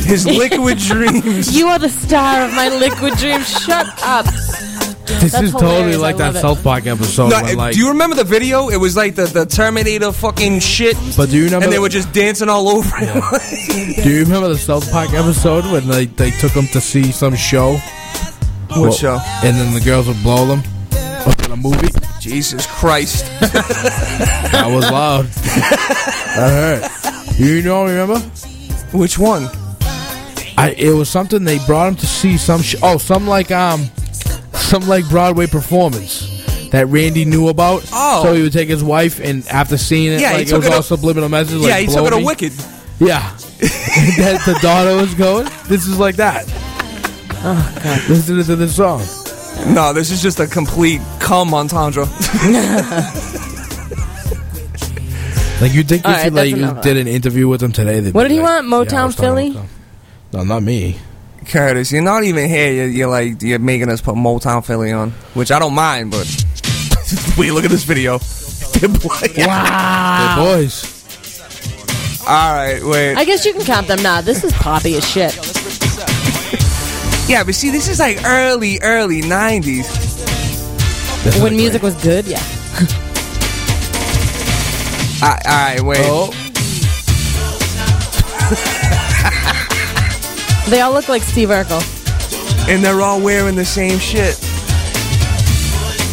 His Liquid Dreams. You are the star of my liquid dreams. Shut up. This That's is totally hilarious, like I that love it. South Park episode. No, when, like, do you remember the video? It was like the, the Terminator fucking shit. but do you remember? And they were just dancing all over it. do you remember the South Park episode when they, they took them to see some show? What Well, show? And then the girls would blow them up in a movie. Jesus Christ. That was loud. that hurt. You don't remember? Which one? I it was something they brought him to see some sh- oh some like um some like Broadway performance that Randy knew about. Oh. so he would take his wife and after seeing it, Yeah, like it was it all to- subliminal messages. Like, yeah, he blow took it me. to Wicked. Yeah, that the daughter was going. This is like that. Oh God! Listen to this song. No, this is just a complete cum entendre. Like you think All if right, you like that's enough. did an interview with him today? they'd What be did he like, want? "Yeah, I Motown was talking Philly? about Motown." No, not me. Curtis, you're not even here. You're, you're like you're making us put Motown Philly on, which I don't mind. But wait, look at this video. They're playing. They're boys. All right, wait. I guess you can count them. Nah, this is poppy as shit. Yeah, but see, this is like early, early '90s. This is When a music was good, yeah. All right, all right, wait. Oh, They all look like Steve Urkel. and they're all wearing the same shit.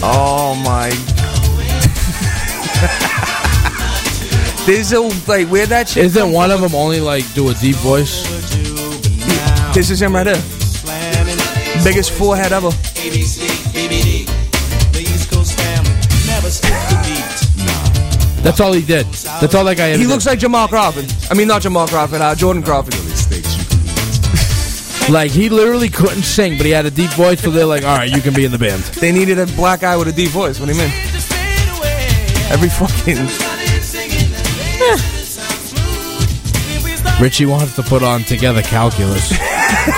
Oh my! There's a like where that shit. Isn't one of them only like do a deep voice? This is him right here. Biggest forehead ever. That's all he did. That's all that guy. Ever He did. looks like Jamal Crawford. I mean, not Jamal Crawford. Uh, Jordan Crawford. like he literally couldn't sing, but he had a deep voice. So they're like, all right, you can be in the band. They needed a black guy with a deep voice. What do you mean? Every fucking. Richie wants to put on 2gether calculus.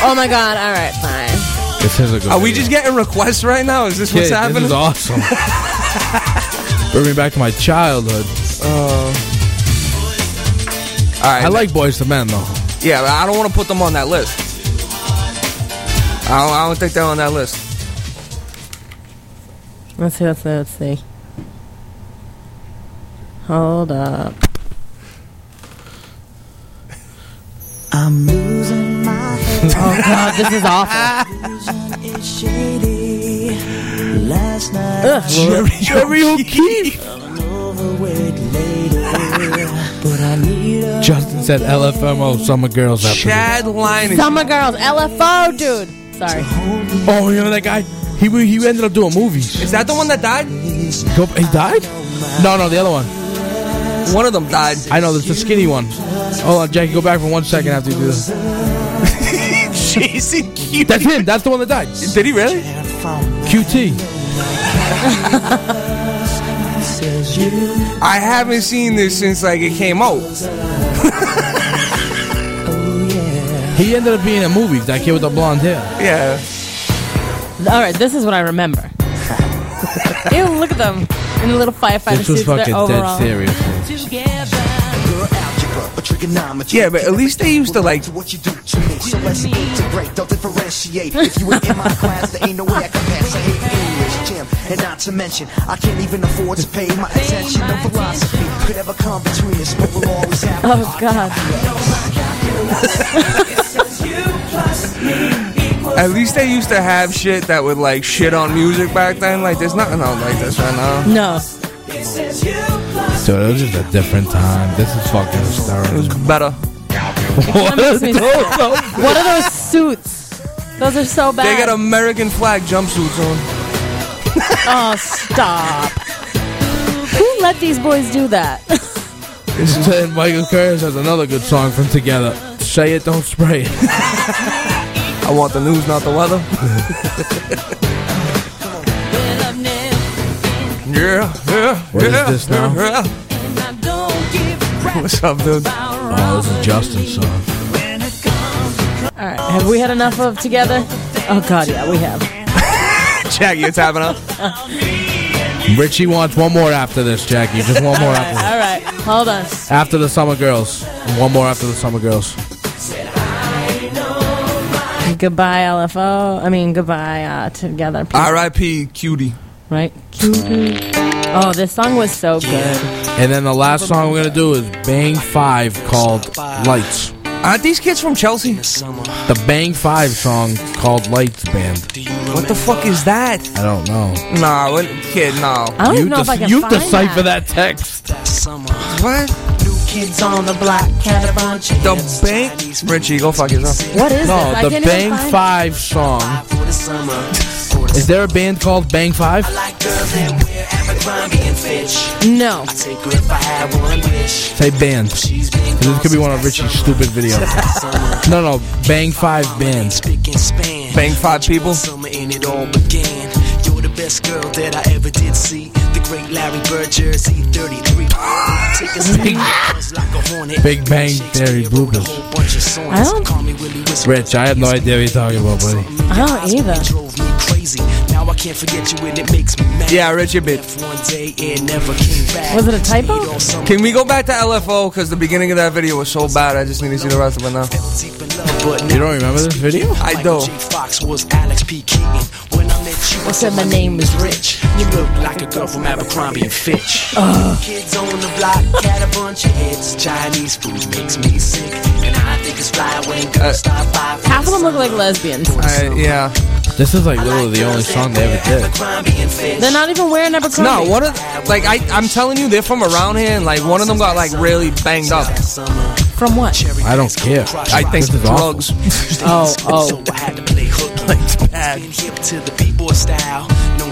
Oh my god! All right, fine. This is a good. Are we video. just getting requests right now? Is this what's Kid, happening? This is awesome. Bring me back to my childhood. Uh, all right. I like Boyz II Men though. Yeah, but I don't want to put them on that list. I don't, I don't think they're on that list. Let's see. Let's see. Let's see. Hold up. I'm losing my head. Oh god, this is awful. It's shady. Last night, Ugh. Jerry O'Keefe. an overweight lady. but I need a Justin said LFMO Summer Girls after this. Chad Line is. Summer Girls, LFO, dude. Sorry. Oh, you know that guy? He he ended up doing movies. Is that the one that died? Go- He died? No, no, the other one. One of them died. I know, there's the skinny one. Hold on, Jackie, go back for one second after you do this. Jason Q. That's him. That's the one that died. Did he really? QT. I haven't seen this since like it came out. He ended up being in movies. That kid with the blonde hair. Yeah. All right, this is what I remember. Ew, look at them in the little firefighter This was suits. They're fucking overall. dead serious. Girl, algebra, or trigonometry. Yeah, but at least they used to like. To what you do to me. So let's integrate, don't differentiate. If you ain't in my class, there ain't no way I can pass. I hate English, Jim, and not to mention, I can't even afford to pay my attention. No philosophy could ever come between us, but we'll always have. Oh god. At least they used to have shit that would like shit on music back then. Like, there's nothing out like this right now. No. So it was just a different time. This is fucking hysterical. It was better. That makes me. What are those suits? Those are so bad. They got American flag jumpsuits on. Oh, stop. Who let these boys do that? Instead, Michael Curtis has another good song from 2gether. Say it, don't spray it. I want the news, not the weather. Yeah, yeah. What is yeah, this now? yeah. What's up, dude? Oh, this is Justin's song. All right, have we had enough of together? Oh god, yeah, we have. Jackie, it's happening up. Richie wants one more after this, Jackie. Just one more after All right, hold on. After the Summer Girls. One more after the Summer Girls. Goodbye, LFO. I mean, goodbye, uh, 2gether. R.I.P. Cutie. Right? Oh, this song was so good. And then the last song we're going to do is Bang 5 called Lights. Aren't these kids from Chelsea? The Bang 5 song called Lights Band. What the fuck is that? I don't know. Nah, what, kid, no. I don't you even know if I dec- can you find decipher that. that text. What? Kids on the block, had a bunch of The bank? Richie, go fuck yourself. What is No, this? I the can't Bang even find 5 song. Is there a band called Bang 5? No. Say band. 'Cause This could be one of Richie's stupid videos. no, no, Bang 5 band. Bang five people. Summer and it all began. You're the best girl that I ever did see. The great Larry Bird jersey 33. Take a step, buzz like a hornet. Big Bang Theory bloopers. Whole bunch of songs. I don't- Call me Willie Whisper. Rich, I have no idea what you're talking about, buddy. I don't either. Can't forget you and it makes me mad. Yeah, Richie, bit. One day and never came back. Was it a typo? Stayed all summer, Can we go back to LFO? Because the beginning of that video was so bad. I just need to see the rest of it now. fell deep in love, but You don't remember this video? I Michael do. J. Fox was Alex P. Keaton. When I met you, I said my name is Rich. You look like a girl from Abercrombie and Fitch. Kids on the block had a bunch of hits. Chinese food makes me sick, and I think it's fly when uh, girls stop by. Half of them look like lesbians. I, yeah. This is like literally the only song they ever did. They're not even wearing Abercrombie. No, one of like I I'm telling you, they're from around here, and like one of them got like really banged up. From what? I don't care. I think This is drugs. Oh, oh. I had to play hooky. It's bad.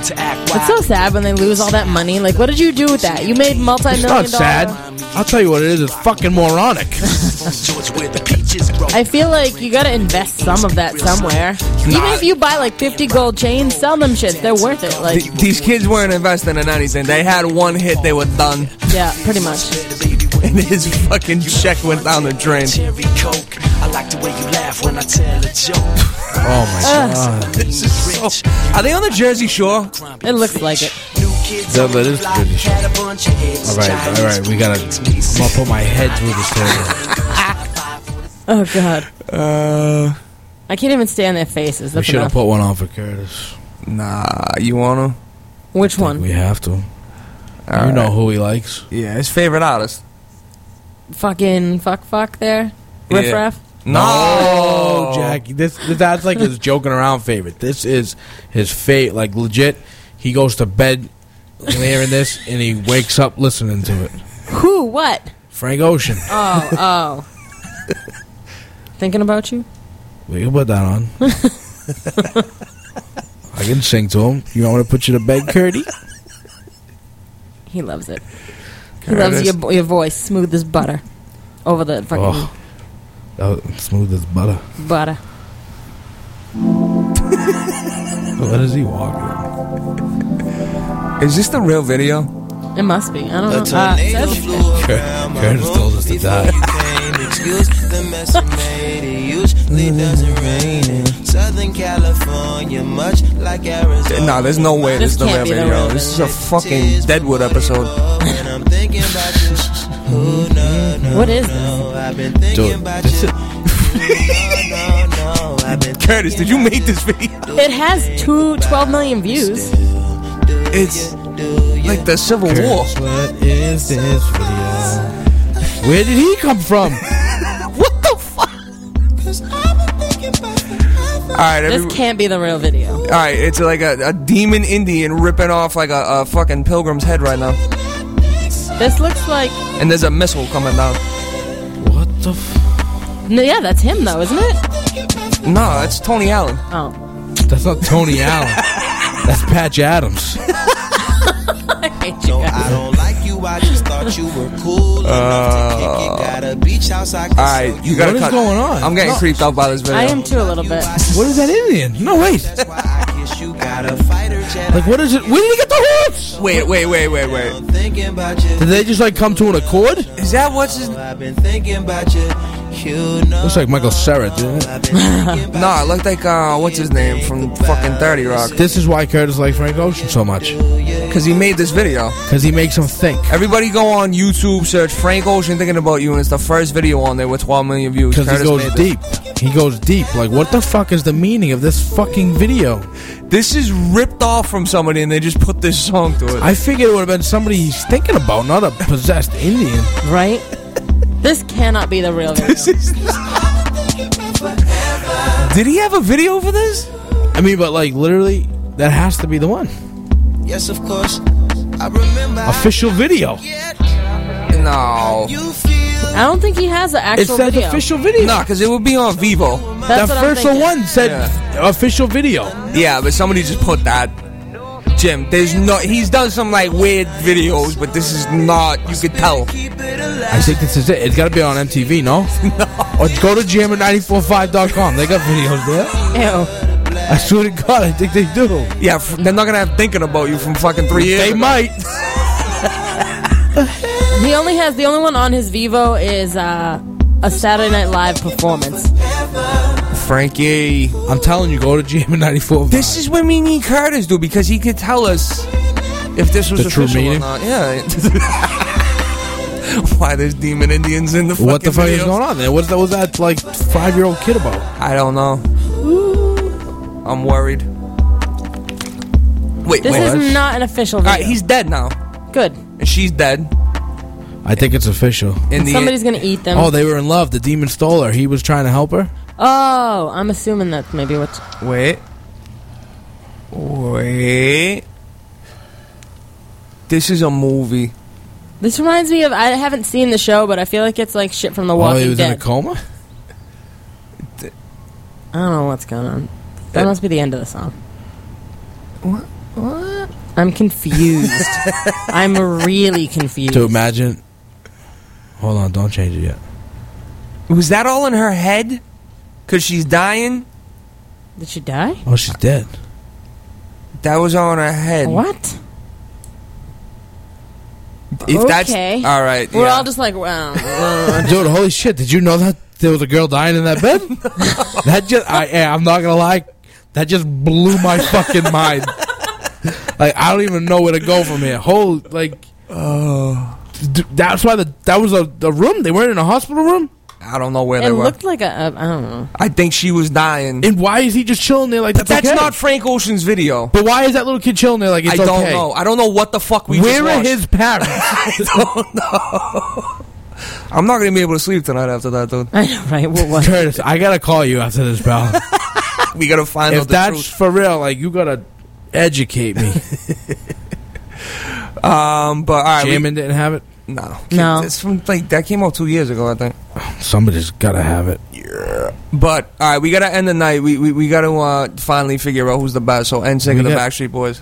Being hip to the b-boy style, known to act It's so sad when they lose all that money. Like, what did you do with that? You made multi-million It's not sad. I'll tell you what it is. It's fucking moronic. George where the peaches grow. I feel like you gotta invest some of that somewhere. Even if you buy like 50 gold chains, sell them shit. They're worth it. Like, Th- These kids weren't investing in anything. They had one hit, they were done, yeah, pretty much. and his fucking check went down the drain. I like the way you laugh when I tell a joke. Oh my god. This is so. Are they on the Jersey Shore? It looks like it. New kids but it's block pretty sure. had a bunch of heads. All right, all right. We gotta. I'm gonna put my head through this table. Oh god, Uh, I can't even stand their faces. We That's should have put one on for Curtis. nah. You wanna? Which one? We have to. All you know who he likes. Yeah, his favorite artist. Fucking fuck, fuck there. Riff Yeah. raff. No, Jackie. This, this that's like his joking around favorite. This is his fate. Like legit, he goes to bed hearing this, and he wakes up listening to it. Who? What? Frank Ocean. Oh, oh. Thinking about you? We can put that on. I can sing to him. You want me to put you to bed, Curdy? He loves it. He loves Curtis. your your voice, smooth as butter, over the fucking Oh, oh smooth as butter. butter. What is he walking? Is this the real video? It must be. I don't know. Uh, it says- Cur- Curtis told us to die. Excuse the mess I made. It usually doesn't rain in Southern California, much like Arizona. Nah, there's no way This this, is the real can't the video. real This is a fucking Deadwood episode. And I'm thinking about you. Oh, no, no, What is this? no. I've been thinking Dude, about you. No, no, I've been Curtis, did you make this video? It has two 12 million views. It's like the Civil War. What is this video? Where did he come from? What the fuck? All right, This every, can't be the real video. all right. It's like a, a demon Indian ripping off like a, a fucking pilgrim's head right now, This looks like. and there's a missile coming down. What the? F- No, yeah, that's him though, isn't it? No, it's Tony Allen. Oh, that's not Tony Allen. That's Patch Adams. I hate you No. I don't like you. I just thought you were cool uh, enough to kick it. Got a beach house I All right, you gotta What is cut. going on? I'm getting No. creeped out by this video. I am too a little bit. What is that Indian? No, wait. That's why I kiss you. Got a fighter jet. Like, what is it? Where did he get the horse? Wait, wait, wait, wait, wait. I'm thinking about you. Did they just like come to an accord? Is that what's his? I've been thinking about you. You know. Looks like Michael Cera, didn't it? I've been thinking about No, it looked like uh, what's his name from fucking Thirty Rock. This is why Curtis likes Frank Ocean so much. Because he made this video. Because he makes him think. Everybody go on YouTube, search Frank Ocean thinking about you, and it's the first video on there with 12 million views. Because he Curtis goes made this. Deep. He goes deep. Like, what the fuck is the meaning of this fucking video? This is ripped off from somebody, and they just put this song to it. I figured it would have been somebody he's thinking about, not a possessed Indian. Right? This cannot be the real video. This is. Did he have a video for this? I mean, but like, literally, that has to be the one. Yes, of course. I remember. Official video. No. You feel. I don't think he has an It actual says video. official video. No, because it would be on Vevo. That's that what I'm first thinking. one said official video. Yeah, but somebody just put that. Jim, there's no. He's done some like weird videos, but this is not. You could tell. I think this is it. It's got to be on MTV, no? no. Or go to jammin945.com. They got videos there. Ew. I swear to God, I think they do. Yeah, f- they're not gonna have thinking about you from fucking three years. They ago. might. He only has the only one on his Vevo is uh, a Saturday Night Live performance. Frankie. I'm telling you, go to jammin94. This is what we need Curtis do because he could tell us if this was The true official meaning? or not. Yeah. Why there's demon Indians in the fucking what the fuck is going on there? What's that? Was that like five year old kid about? I don't know. I'm worried. Wait, This wait. is not an official All video. right, he's dead now, Good. and she's dead. I think it's official. In the Somebody's gonna eat them. Oh, they were in love. The demon stole her. He was trying to help her. Oh, I'm assuming that's maybe what. wait. Wait. This is a movie. This reminds me of I haven't seen the show, but I feel like it's like shit from The Oh, Walking he was in a Dead. coma. I don't know what's going on. That must be the end of the song. What? What? I'm confused. I'm really confused. To imagine. Hold on, don't change it yet. Was that all in her head? Cause she's dying. Did she die? Oh, she's dead. That was all in her head. What? If that's Okay. all right, We're yeah. all just like, wow. uh, Dude, holy shit! Did you know that there was a girl dying in that bed? that just, I, I'm not gonna lie, that just blew my fucking mind. Like, I don't even know where to go from here. Whole like, Oh. D- that's why the that was a the room. They weren't in a hospital room. I don't know where it they were. looked like a, a. I don't know. I think she was dying. And why is he just chilling there like but that's, that's okay? not Frank Ocean's video. But why is that little kid chilling there like it's I don't okay? know. I don't know what the fuck we Where just are watched. his parents? I don't know. I'm not gonna be able to sleep tonight after that, dude. I know, right? What was Curtis, I gotta call you after this, pal. We gotta find if out the that's truth. for real, like you gotta educate me. Um, but all right, we- didn't have it. no, No. It's from like that came out two years ago, I think. Somebody's gotta have it. Yeah, but all right, we gotta end the night. We we, we gotta uh, finally figure out who's the best. So NSYNC We and the got- Backstreet Boys.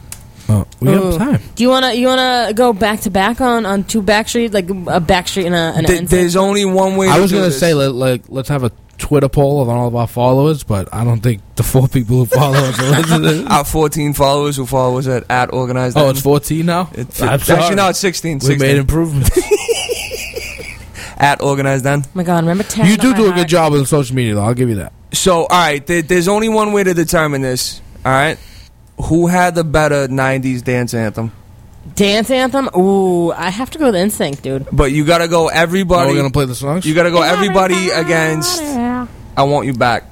Oh, we Ooh. have time. Do you wanna you wanna go back to back on on two Backstreet like a Backstreet and a, and a Th- NSYNC? there's only one way. I to was do gonna this. say let, like let's have a Twitter poll of all of our followers, but I don't think the four people who follow us are listening. our 14 followers who follow us at, at organized. Oh, it's fourteen now. It's, I'm actually sorry. no, it's 16. We 16. made improvements. at organized then. Oh my god, remember ten? you do do a good job with social media, though. I'll give you that. So all right, there, there's only one way to determine this. All right, who had the better 90s dance anthem? Dance anthem? Ooh, I have to go with NSYNC, dude. But you gotta go Are everybody. we gonna play the songs? you gotta go everybody against I Want You Back.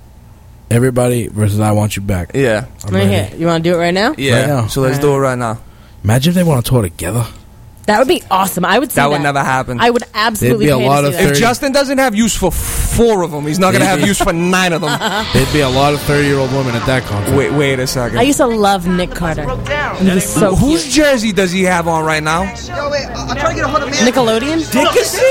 Everybody versus I Want You Back. Yeah, I'm Right ready. here. You want to do it right now? yeah. Right now. So let's do it right now. Imagine if they want to tour together. That would be awesome. I would see That that. would never happen. I would absolutely There'd be a pay lot to of see that. if Justin doesn't have use for four of them, he's not gonna have use for nine of them. Uh-huh. There'd be a lot of thirty-year-old women at that concert. Wait, wait a second. I used to love Nick Carter. He was so Whose cute. jersey does he have on right now? Nickelodeon? Dickinson?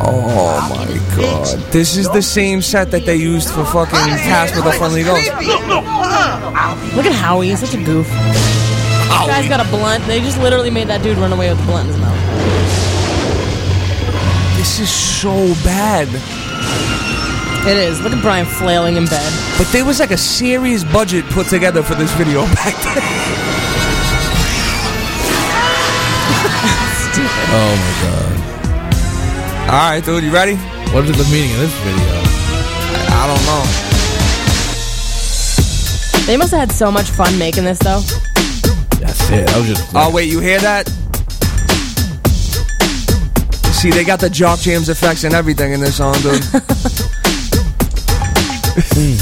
Oh my god. This is the same set that they used for fucking Casper the Friendly Ghost. Look at Howie. He's such a goof. This guy's got a blunt. They just literally made that dude run away with the blunt in his mouth. This is so bad. It is. Look at Brian flailing in bed. But there was like a serious budget put together for this video back then. Oh my god! Alright, dude, you ready? What is the meaning of this video? I don't know. They must have had so much fun making this, though. That's it. That was just. Oh wait, you hear that? See, they got the jock jams effects and everything in this song, dude. Hmm.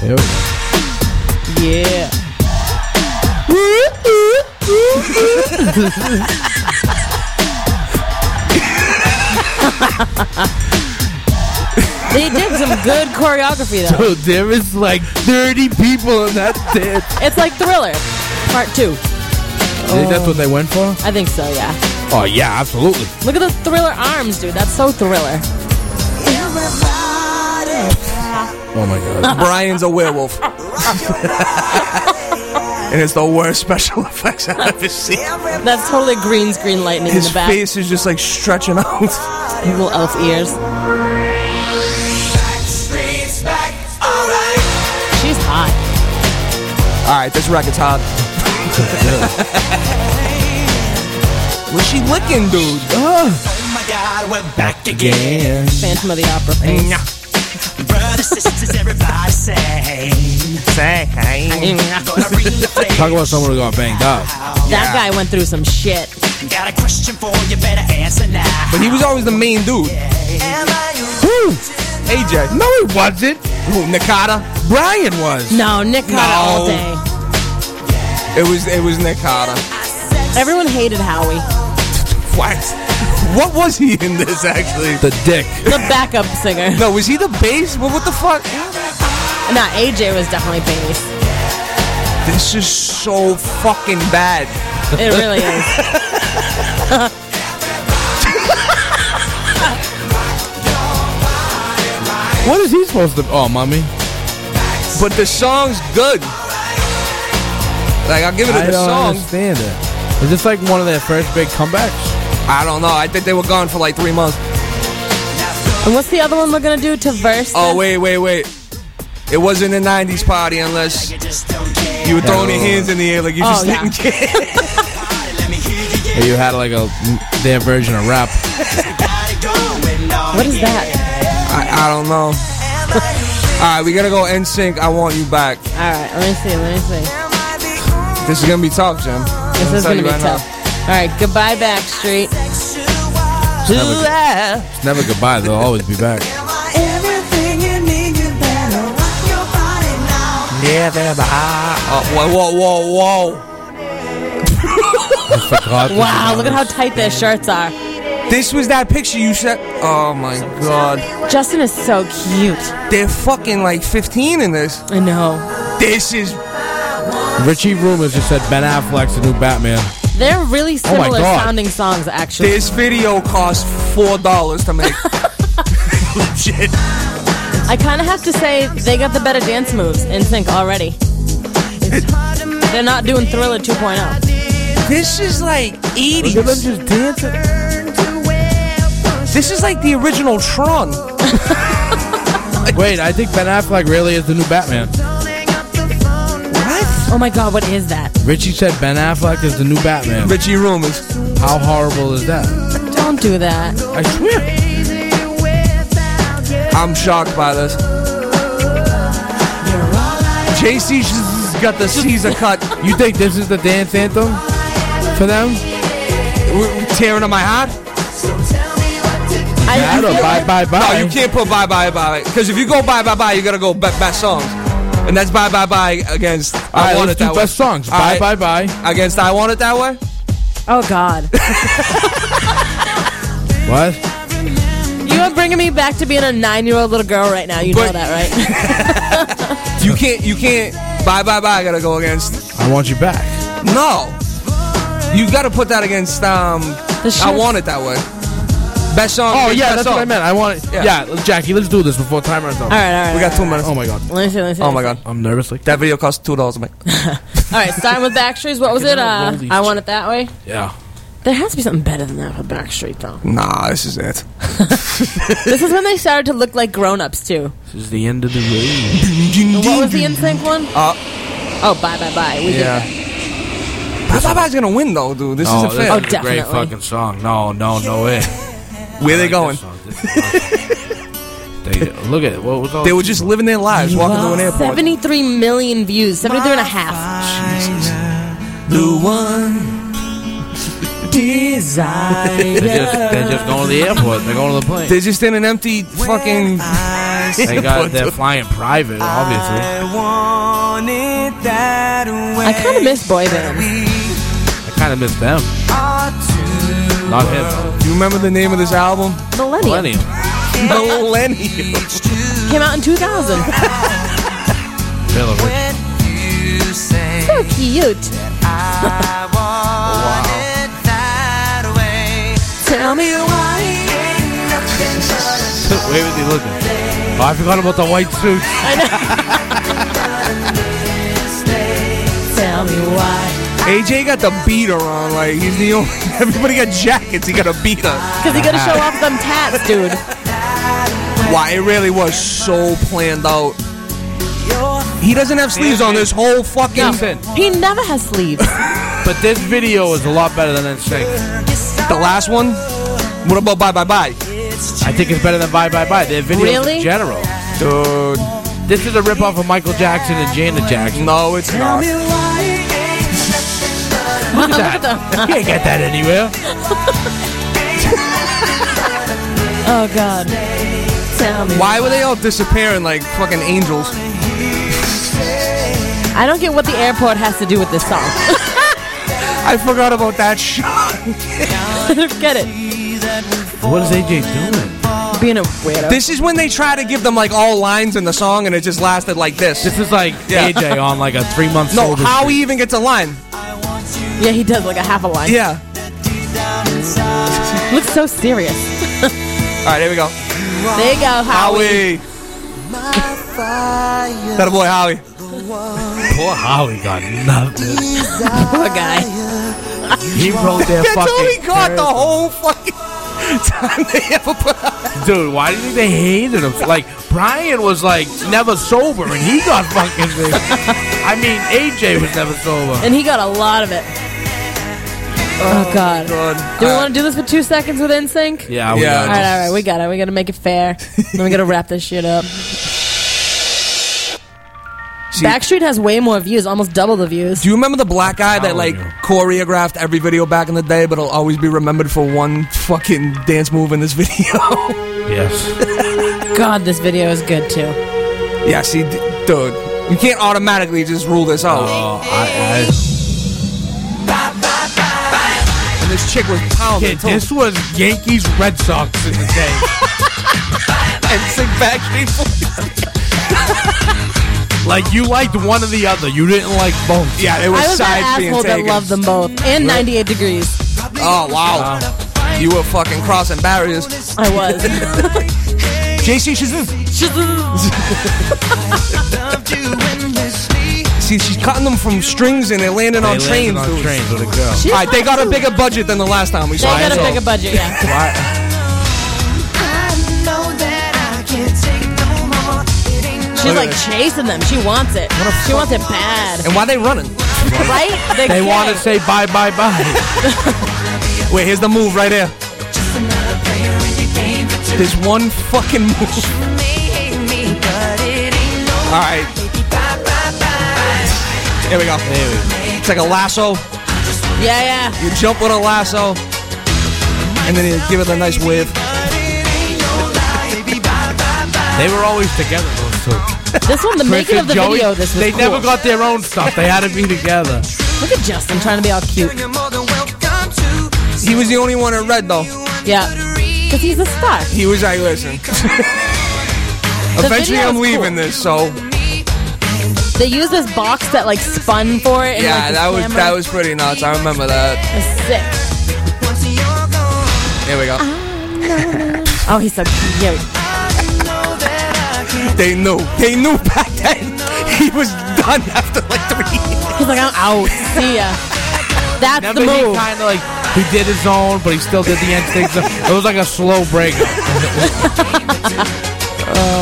Here we go. Yeah. They did some good choreography, though. Dude, there is like 30 people in that dance. It's like Thriller, part two. You think that's what they went for? I think so, yeah. Oh yeah, absolutely. Look at the Thriller arms, dude. That's so Thriller. Oh my god. Brian's a werewolf. and it's the worst special effects I've ever seen. That's totally green screen lightning His in the back. face is just like stretching out. Little elf ears. She's hot. Alright, this record's hot. What's she licking, dude? Oh my god, we're back again. Phantom of the Opera face. Brothers, Talk about someone who got banged up. That guy went through some shit. Got a question for you, better answer now. But he was always the main dude. Who? AJ. No, he wasn't. Who, Nick Carter? Brian was. No, Nick Carter No. all day. It was it was Nick Carter. Everyone hated Howie. What? What was he in this actually? The dick. The backup singer. No, was he the bass? What, what the fuck? Nah, AJ was definitely bass. This is so fucking bad. It really is. What is he supposed to? Oh, mommy. But the song's good. Like I'll give it a I good don't song. understand it. Is this like one of their first big comebacks? I don't know. I think they were gone for like three months. And what's the other one we're gonna do to verse? Oh this? wait, wait, wait. It wasn't a '90s party unless you were throwing your hands in the air like you oh, just Oh, yeah. didn't care. Or you had like a their version of rap? What is that? I, I don't know. All right, we gotta go NSYNC. I want you back. All right, let me see. Let me see. This is gonna be tough, Jim. This is gonna be right now. Tough. All right, goodbye, Backstreet. never It's never goodbye. They'll always be back. Yeah, oh, whoa, whoa, whoa, whoa. Wow, look at how tight their shirts are. This was that picture you said. Oh my god. Justin is so cute. They're fucking like 15 in this. I know. This is. Richie Rumors just said Ben Affleck's the new Batman. They're really Oh similar God. sounding songs, actually. This video cost four dollars to make. Legit. I kind of have to say they got the better dance moves in sync already. They're not doing Thriller oh. 2.0. This is like Look at them just dancing. This is like the original Tron. Wait, I think Ben Affleck really is the new Batman. What? Oh my god, what is that? Richie said Ben Affleck is the new Batman. Richie Rumors. How horrible is that? Don't do that. I swear. I'm shocked by this. JC's just got the Caesar cut. You think this is the dance anthem for them? We're tearing on my heart. I, I That or feel bye bye No, you can't put bye bye bye. Because if you go bye bye bye, you gotta go be- best songs. And that's bye bye bye against All I right, Want let's It do That Way. best songs. Bye right. bye bye. Against I Want It That Way? Oh god. What? You are bringing me back to being a nine-year-old little girl right now. You know that, right? You can't, you can't, bye bye bye, I gotta go against. I want you back. No. You gotta put that against, um, The I shit- Want It That Way. Best song. Oh yeah, that's song. what I meant. I want it. Yeah. Yeah, Jackie, let's do this before time runs out. all right, all right. We got all two right. minutes. Oh my god, Let me see. Let me see. Oh my god. I'm nervous like That video cost two dollars, mate. see. All right, starting with Backstreet's. What was it? Uh, I want it that way. Yeah. There has to be something better than that for Backstreet, though. Nah, this is it. This is when they started to look like grown-ups too. This is the end of the road. What was the NSYNC one? Uh, Oh, bye, bye, bye. We did yeah. that. Bye bye bye's gonna win though, dude. This Oh, isn't fair. Oh, is a great fucking song. No, no, no way. Where they like going? this song. This is awesome. they, look at it. What was all They were just living their lives, walking through an airport. 73 million views. 73 and a half. The one. Desire. They're just, they're just going to the airport. They're going to the plane. They're just in an empty fucking. They got. They're flying private, obviously. I kind of miss boy band. I kind of miss them. Not him. You remember the name of this album? Millennium. Millennium. Millennium. Came out in 2000. Taylor Rich. so cute. Tell me why. Where was he looking? Oh, I forgot about the white suits. Tell me why. AJ got the beater on. Like he's the only. Everybody got jackets. He got a beater. Because he got to show off them tats, dude. Why it really was so planned out. He doesn't have sleeves on this whole fucking. Listen, He never has sleeves. but this video is a lot better than NSYNC. The last one. What about Bye Bye Bye? I think it's better than Bye Bye Bye. Their videos Really? in general. Dude, This is a ripoff of Michael Jackson and Janet Jackson. no, it's not. Look at that. You can't get that anywhere. Oh, God. Tell me. Why were they all disappearing like fucking angels? I don't get what the airport has to do with this song. I forgot about that shot. I don't get it. What is AJ doing? Being a weirdo. This is when they try to give them like all lines in the song, and it just lasted like this. This is like Yeah. AJ on like a three month no, how he even gets a line? Yeah, he does like a half a line. Yeah. Looks so serious. All right, here we go. There you go, Howie. Howie. That a boy, Howie. Poor Howie got nothing. Poor guy. He wrote their That's fucking. all he got the whole fucking time they ever put out. Dude, why do you think they hated him? Like Brian was like never sober, and he got fucking. Big. I mean, AJ was never sober. And he got a lot of it. Oh, oh, God. God. Do we want to do this for two seconds with NSYNC? Yeah, we Yeah. All got right, all right, we got it. We got to make it fair. then we got to wrap this shit up. See- Backstreet has way more views, almost double the views. Do you remember the black guy that like you. choreographed every video back in the day, but will always be remembered for one fucking dance move in this video? Yes. God, this video is good too. yeah, see, d- dude, you can't automatically just rule this out. Oh, I, and this chick was pounding. kid, this was Yankees Red Sox in the day. and sing Backstreet Boys. like you liked one or the other. You didn't like both. Yeah, it was I was sides that being asshole that loved them both. And 98 Degrees. Oh wow. You were fucking crossing barriers. I was. JC Chasez. See, she's cutting them from strings and they're landing on trains. on trains with a girl. All right, they got a bigger budget than the last time we They saw got it. a bigger budget, yeah. Why? She's like chasing them. She wants it. She wants it bad. And why they running? Right? They're They want to say bye, bye, bye. Wait, here's the move right here. There's one fucking move. All right. Here we go. It's like a lasso. Yeah, yeah. You jump with a lasso, and then you give it a nice wave. They were always together, those two. This one, the making of the and Joey, video, this was They cool. never got their own stuff. They had to be together. Look at Justin trying to be all cute. He was the only one in red though. Yeah. Because he's a star. He was like, listen. Eventually, I'm leaving cool. this. So They used this box that like spun for it. And, yeah, like, that was camera. that was pretty nuts. I remember that. It's sick. Here we go. Ah, oh, he's so cute. They knew. They knew back then. He was done after like three years. He's like, I'm out. See ya. That's Never the he move. kind of like he did his own, but he still did the end instinct. It was like a slow breakup. Oh.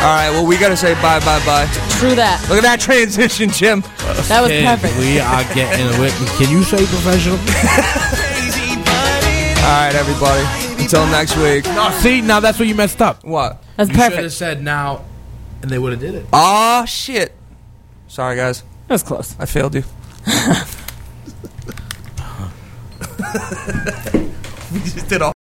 All right. Well, we gotta say bye, bye, bye. True that. Look at that transition, Jim. That was perfect. We are getting it. Can you say professional? All right, everybody. Until next week. No, see, now that's where you messed up. What? That's You should have perfect. said now, and they would have did it. Oh shit. Sorry, guys. That was close. I failed you. we just did all.